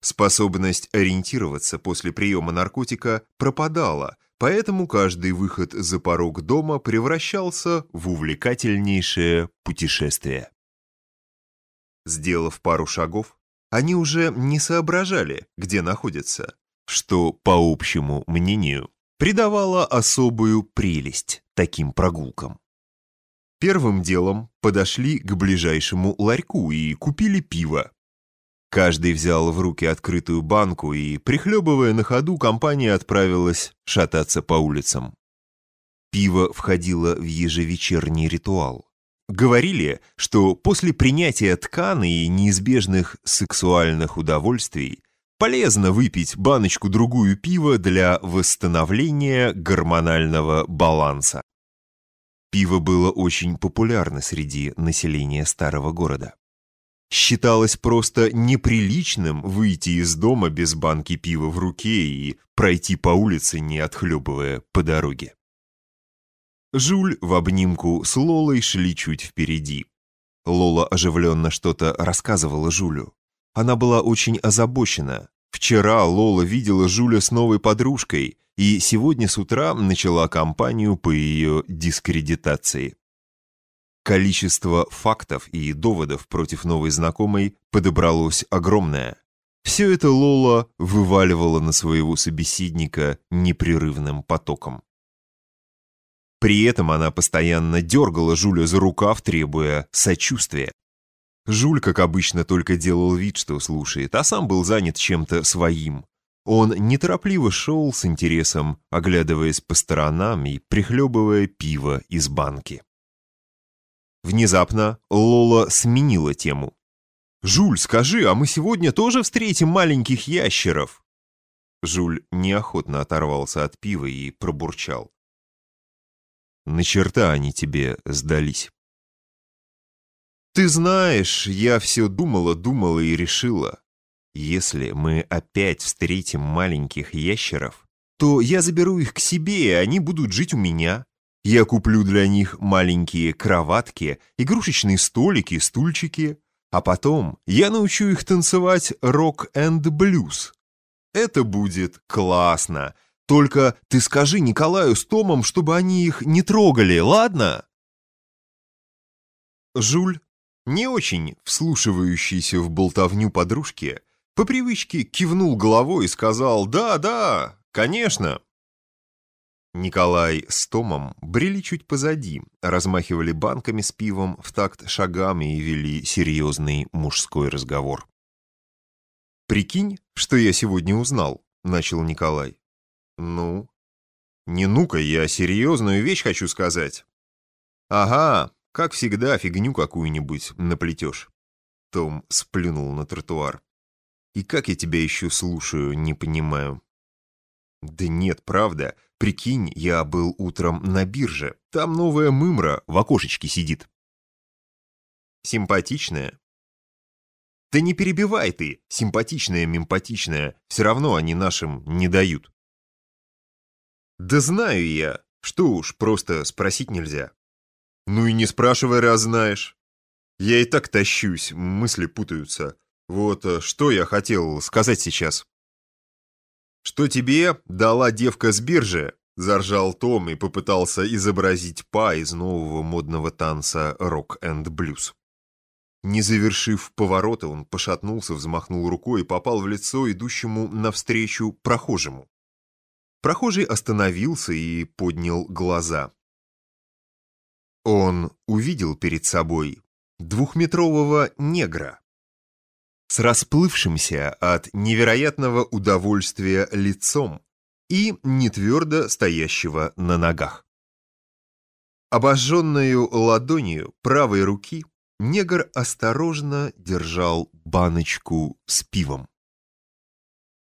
Способность ориентироваться после приема наркотика пропадала, поэтому каждый выход за порог дома превращался в увлекательнейшее путешествие. Сделав пару шагов, они уже не соображали, где находятся, что, по общему мнению, придавало особую прелесть таким прогулкам. Первым делом подошли к ближайшему ларьку и купили пиво. Каждый взял в руки открытую банку и, прихлебывая на ходу, компания отправилась шататься по улицам. Пиво входило в ежевечерний ритуал. Говорили, что после принятия тканы и неизбежных сексуальных удовольствий полезно выпить баночку-другую пива для восстановления гормонального баланса. Пиво было очень популярно среди населения старого города. Считалось просто неприличным выйти из дома без банки пива в руке и пройти по улице, не отхлебывая по дороге. Жуль в обнимку с Лолой шли чуть впереди. Лола оживленно что-то рассказывала Жулю. Она была очень озабочена. Вчера Лола видела Жуля с новой подружкой, и сегодня с утра начала кампанию по ее дискредитации. Количество фактов и доводов против новой знакомой подобралось огромное. Все это Лола вываливала на своего собеседника непрерывным потоком. При этом она постоянно дергала Жуля за рукав, требуя сочувствия. Жуль, как обычно, только делал вид, что слушает, а сам был занят чем-то своим. Он неторопливо шел с интересом, оглядываясь по сторонам и прихлебывая пиво из банки. Внезапно Лола сменила тему. «Жуль, скажи, а мы сегодня тоже встретим маленьких ящеров?» Жуль неохотно оторвался от пива и пробурчал. «На черта они тебе сдались». «Ты знаешь, я все думала, думала и решила. Если мы опять встретим маленьких ящеров, то я заберу их к себе, и они будут жить у меня. Я куплю для них маленькие кроватки, игрушечные столики, стульчики, а потом я научу их танцевать рок-энд-блюз. Это будет классно. Только ты скажи Николаю с Томом, чтобы они их не трогали, ладно? Жуль, не очень вслушивающийся в болтовню подружки, по привычке кивнул головой и сказал «Да, да, конечно». Николай с Томом брели чуть позади, размахивали банками с пивом в такт шагами и вели серьезный мужской разговор. «Прикинь, что я сегодня узнал», — начал Николай. «Ну?» «Не ну-ка, я серьезную вещь хочу сказать». «Ага, как всегда, фигню какую-нибудь наплетешь». Том сплюнул на тротуар. И как я тебя еще слушаю, не понимаю. Да нет, правда. Прикинь, я был утром на бирже. Там новая мымра в окошечке сидит. Симпатичная? Да не перебивай ты, симпатичная, мимпатичная. Все равно они нашим не дают. Да знаю я. Что уж, просто спросить нельзя. Ну и не спрашивай, раз знаешь. Я и так тащусь, мысли путаются. Вот э, что я хотел сказать сейчас. Что тебе дала девка с биржи? Заржал Том и попытался изобразить па из нового модного танца рок-энд-блюз. Не завершив поворота, он пошатнулся, взмахнул рукой и попал в лицо идущему навстречу прохожему. Прохожий остановился и поднял глаза. Он увидел перед собой двухметрового негра с расплывшимся от невероятного удовольствия лицом и нетвердо стоящего на ногах. Обожженную ладонью правой руки негр осторожно держал баночку с пивом.